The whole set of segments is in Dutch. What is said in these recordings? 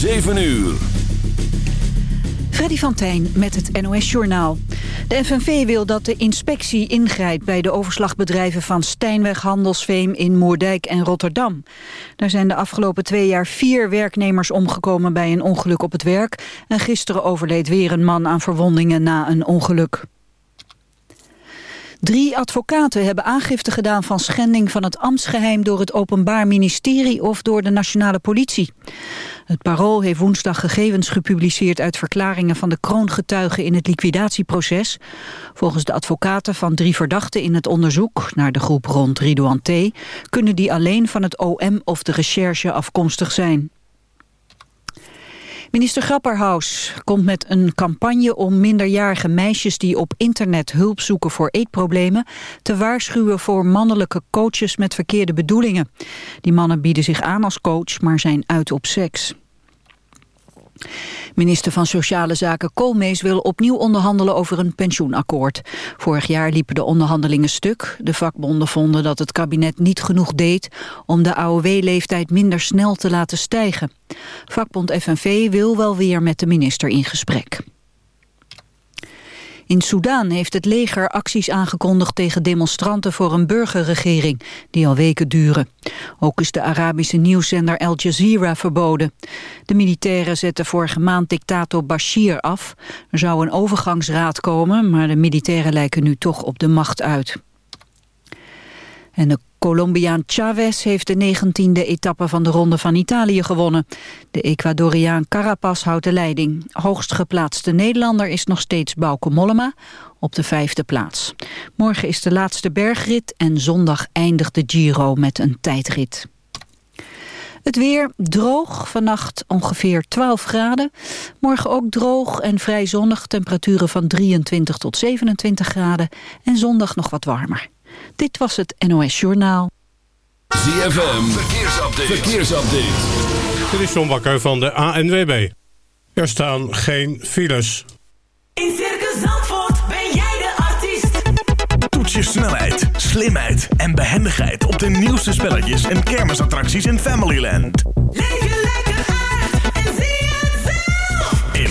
7 uur. Freddy van Tijn met het NOS-journaal. De FNV wil dat de inspectie ingrijpt bij de overslagbedrijven van Stijnweg, Handelsveem in Moerdijk en Rotterdam. Daar zijn de afgelopen twee jaar vier werknemers omgekomen bij een ongeluk op het werk. En gisteren overleed weer een man aan verwondingen na een ongeluk. Drie advocaten hebben aangifte gedaan van schending van het ambtsgeheim door het Openbaar Ministerie of door de Nationale Politie. Het Parool heeft woensdag gegevens gepubliceerd uit verklaringen van de kroongetuigen in het liquidatieproces. Volgens de advocaten van drie verdachten in het onderzoek naar de groep rond Ridouan T. kunnen die alleen van het OM of de recherche afkomstig zijn. Minister Grapperhaus komt met een campagne om minderjarige meisjes die op internet hulp zoeken voor eetproblemen te waarschuwen voor mannelijke coaches met verkeerde bedoelingen. Die mannen bieden zich aan als coach, maar zijn uit op seks. Minister van Sociale Zaken Koolmees wil opnieuw onderhandelen over een pensioenakkoord. Vorig jaar liepen de onderhandelingen stuk. De vakbonden vonden dat het kabinet niet genoeg deed om de AOW-leeftijd minder snel te laten stijgen. Vakbond FNV wil wel weer met de minister in gesprek. In Soedan heeft het leger acties aangekondigd tegen demonstranten voor een burgerregering, die al weken duren. Ook is de Arabische nieuwszender Al Jazeera verboden. De militairen zetten vorige maand dictator Bashir af. Er zou een overgangsraad komen, maar de militairen lijken nu toch op de macht uit. En Colombiaan Chavez heeft de 19e etappe van de Ronde van Italië gewonnen. De Ecuadoriaan Carapaz houdt de leiding. Hoogst geplaatste Nederlander is nog steeds Bauke Mollema op de vijfde plaats. Morgen is de laatste bergrit en zondag eindigt de Giro met een tijdrit. Het weer droog, vannacht ongeveer 12 graden. Morgen ook droog en vrij zonnig, temperaturen van 23 tot 27 graden. En zondag nog wat warmer. Dit was het NOS Journaal. ZFM, verkeersupdate. verkeersupdate. Dit is John Bakker van de ANWB. Er staan geen files. In Circus Zandvoort ben jij de artiest. Toets je snelheid, slimheid en behendigheid op de nieuwste spelletjes en kermisattracties in Familyland. Leef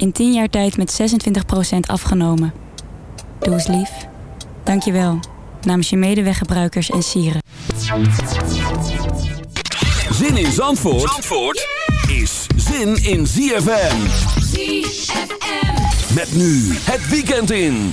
In 10 jaar tijd met 26% afgenomen. Doe eens lief. Dank je wel. Namens je medeweggebruikers en sieren. Zin in Zandvoort, Zandvoort is zin in ZFM. ZFM. Met nu het weekend in.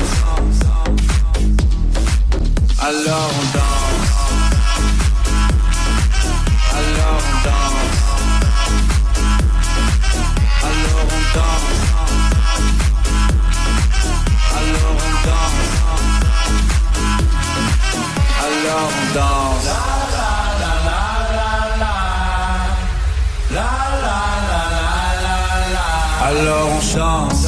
Alors on danse. Alors on danse. Alors on danse. Alors on danse. Alors on danse. Alors on chante.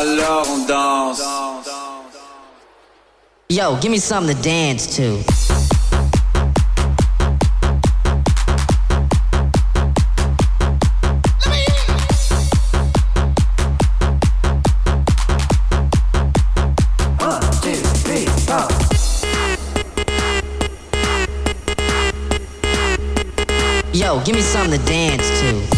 Alors on danse. Yo, give me something to dance to. Yo, give me something to dance to.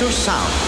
Into sound.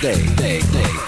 day. day, day.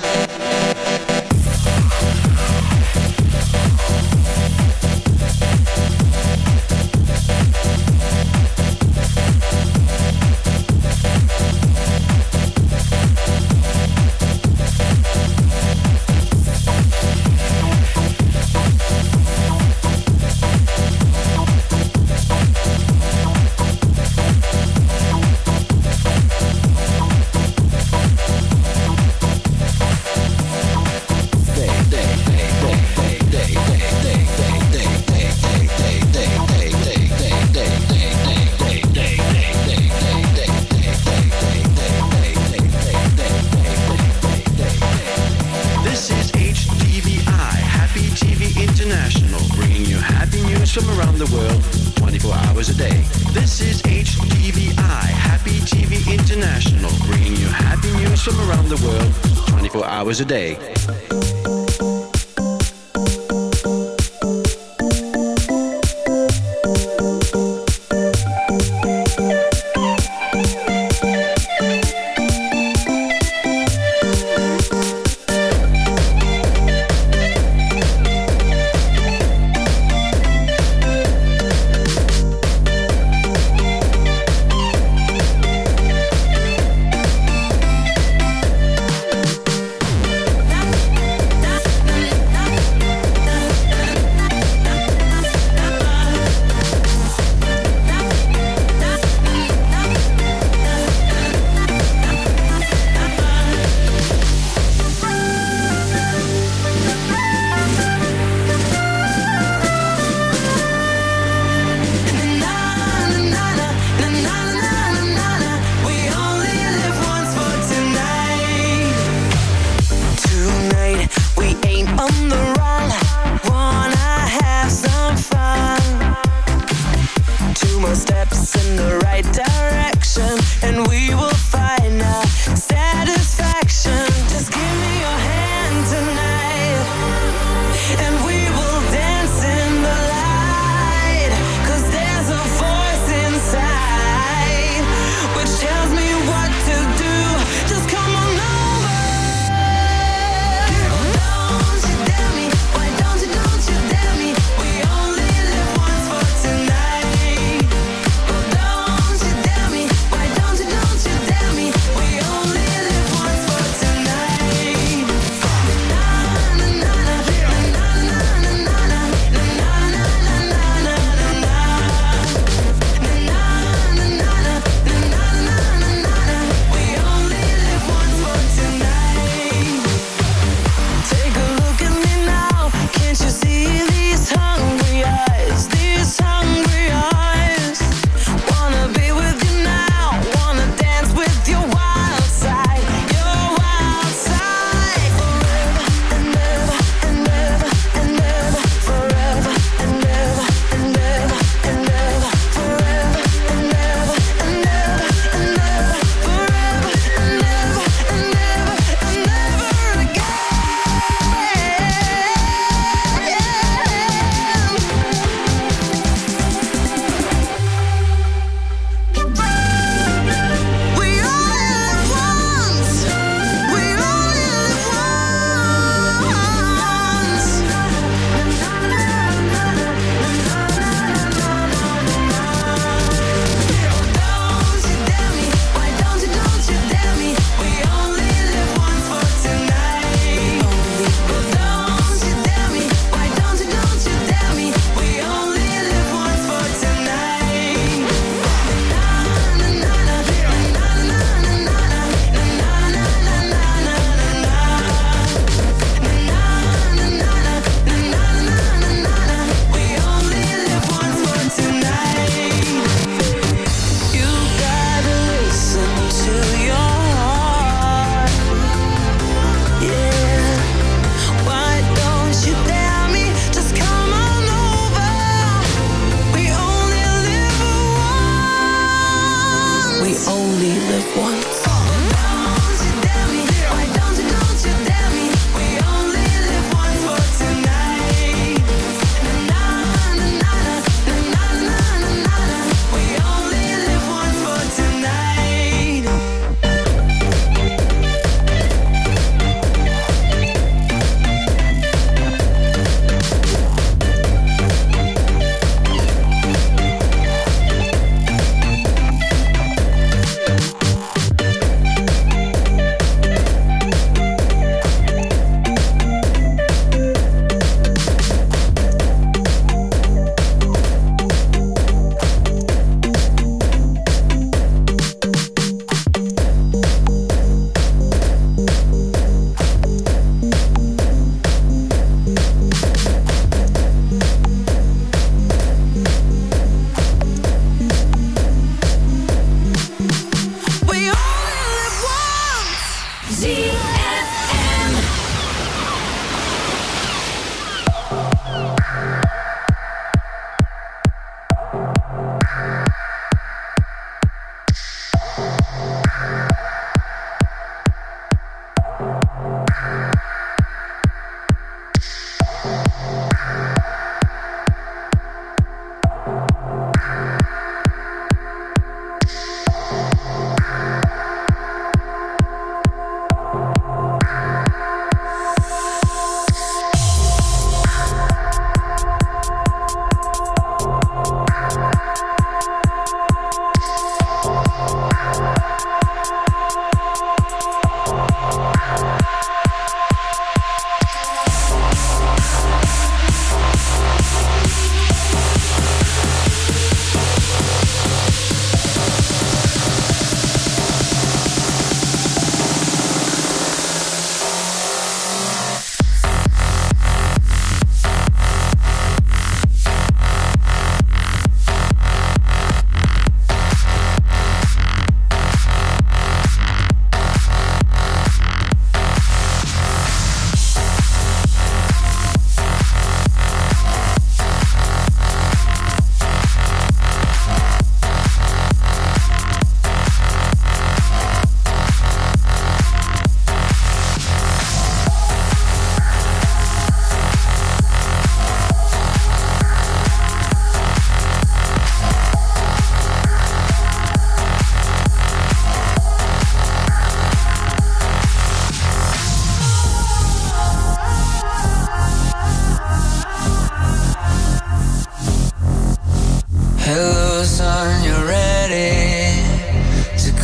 Hours a day.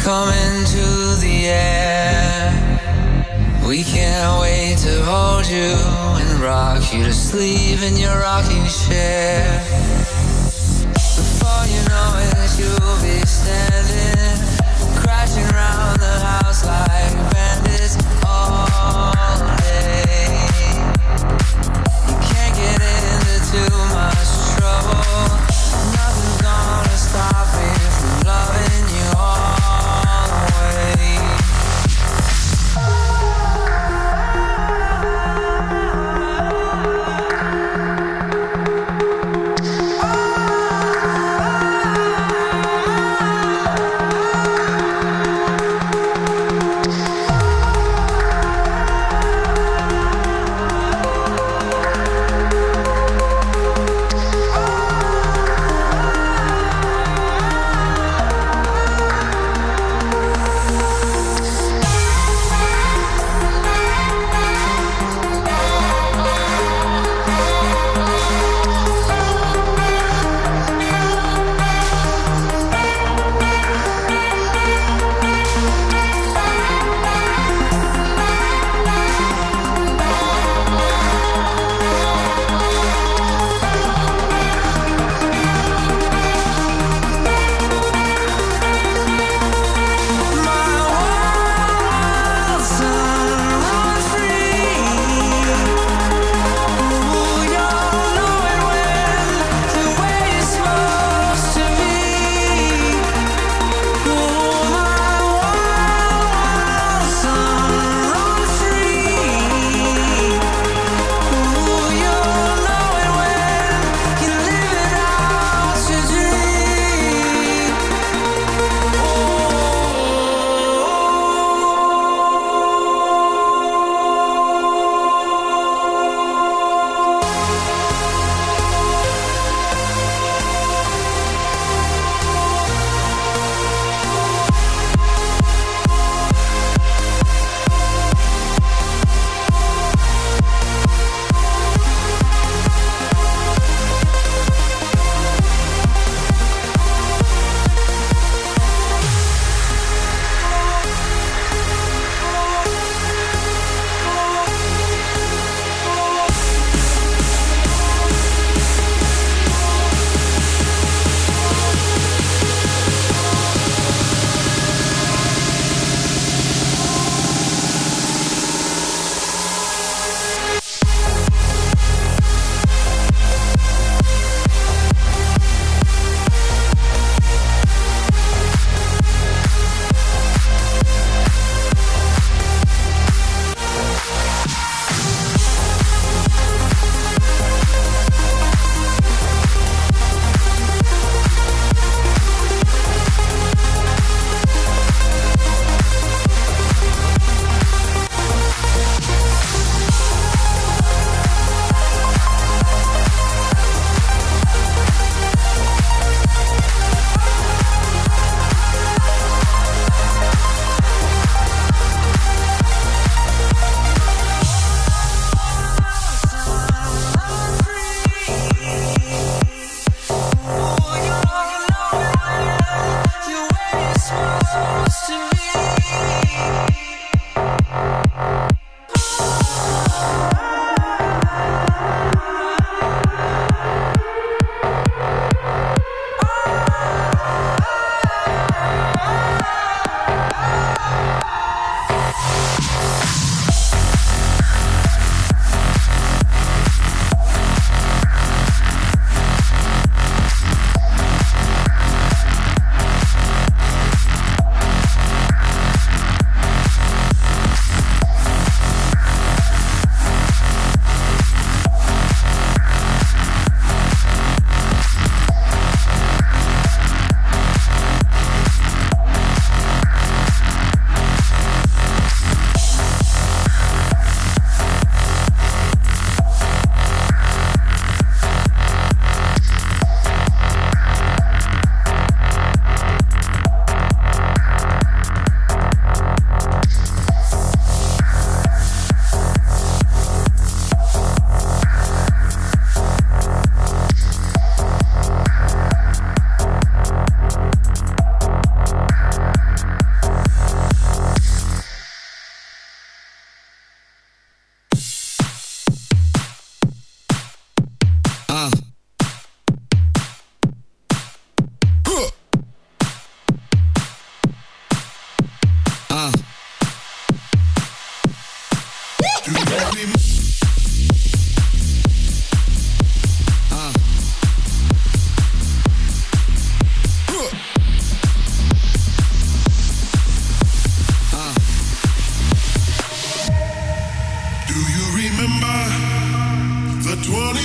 Coming to the air. We can't wait to hold you and rock you to sleep in your rocking chair.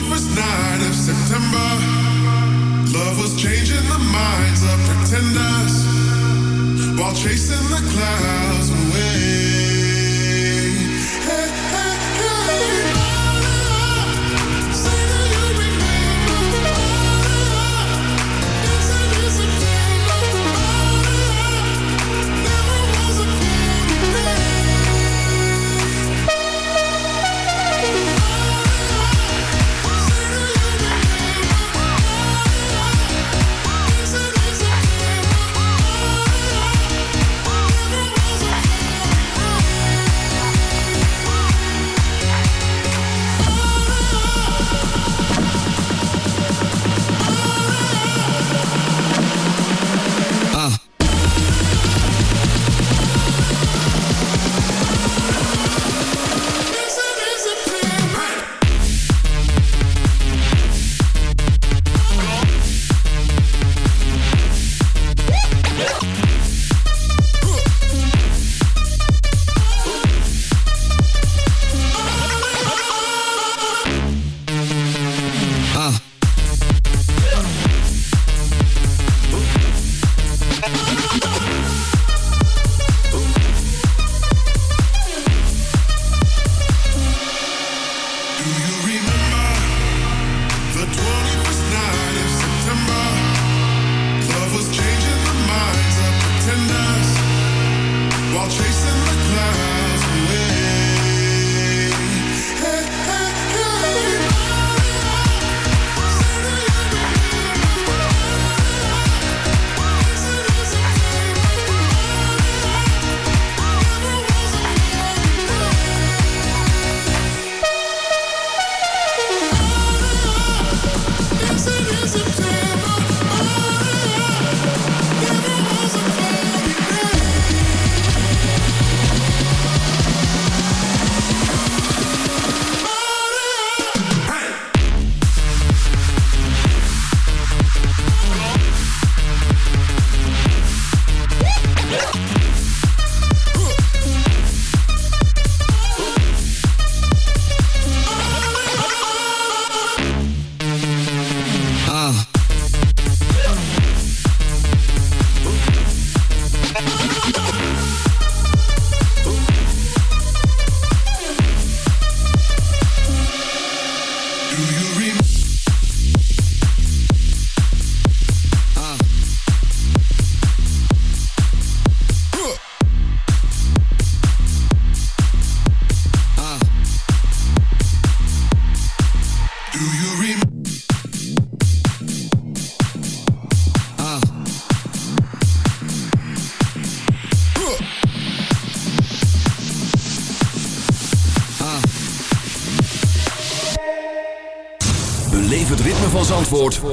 first night of September, love was changing the minds of pretenders while chasing the clouds away.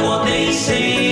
what they say.